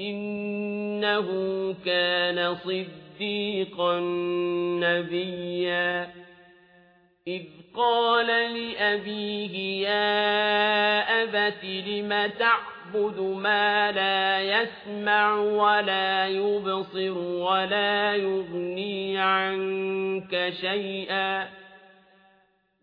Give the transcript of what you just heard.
إنه كان صديقا نبيا إذ قال لأبيه يا أبت لم تعبد ما لا يسمع ولا يبصر ولا يغني عنك شيئا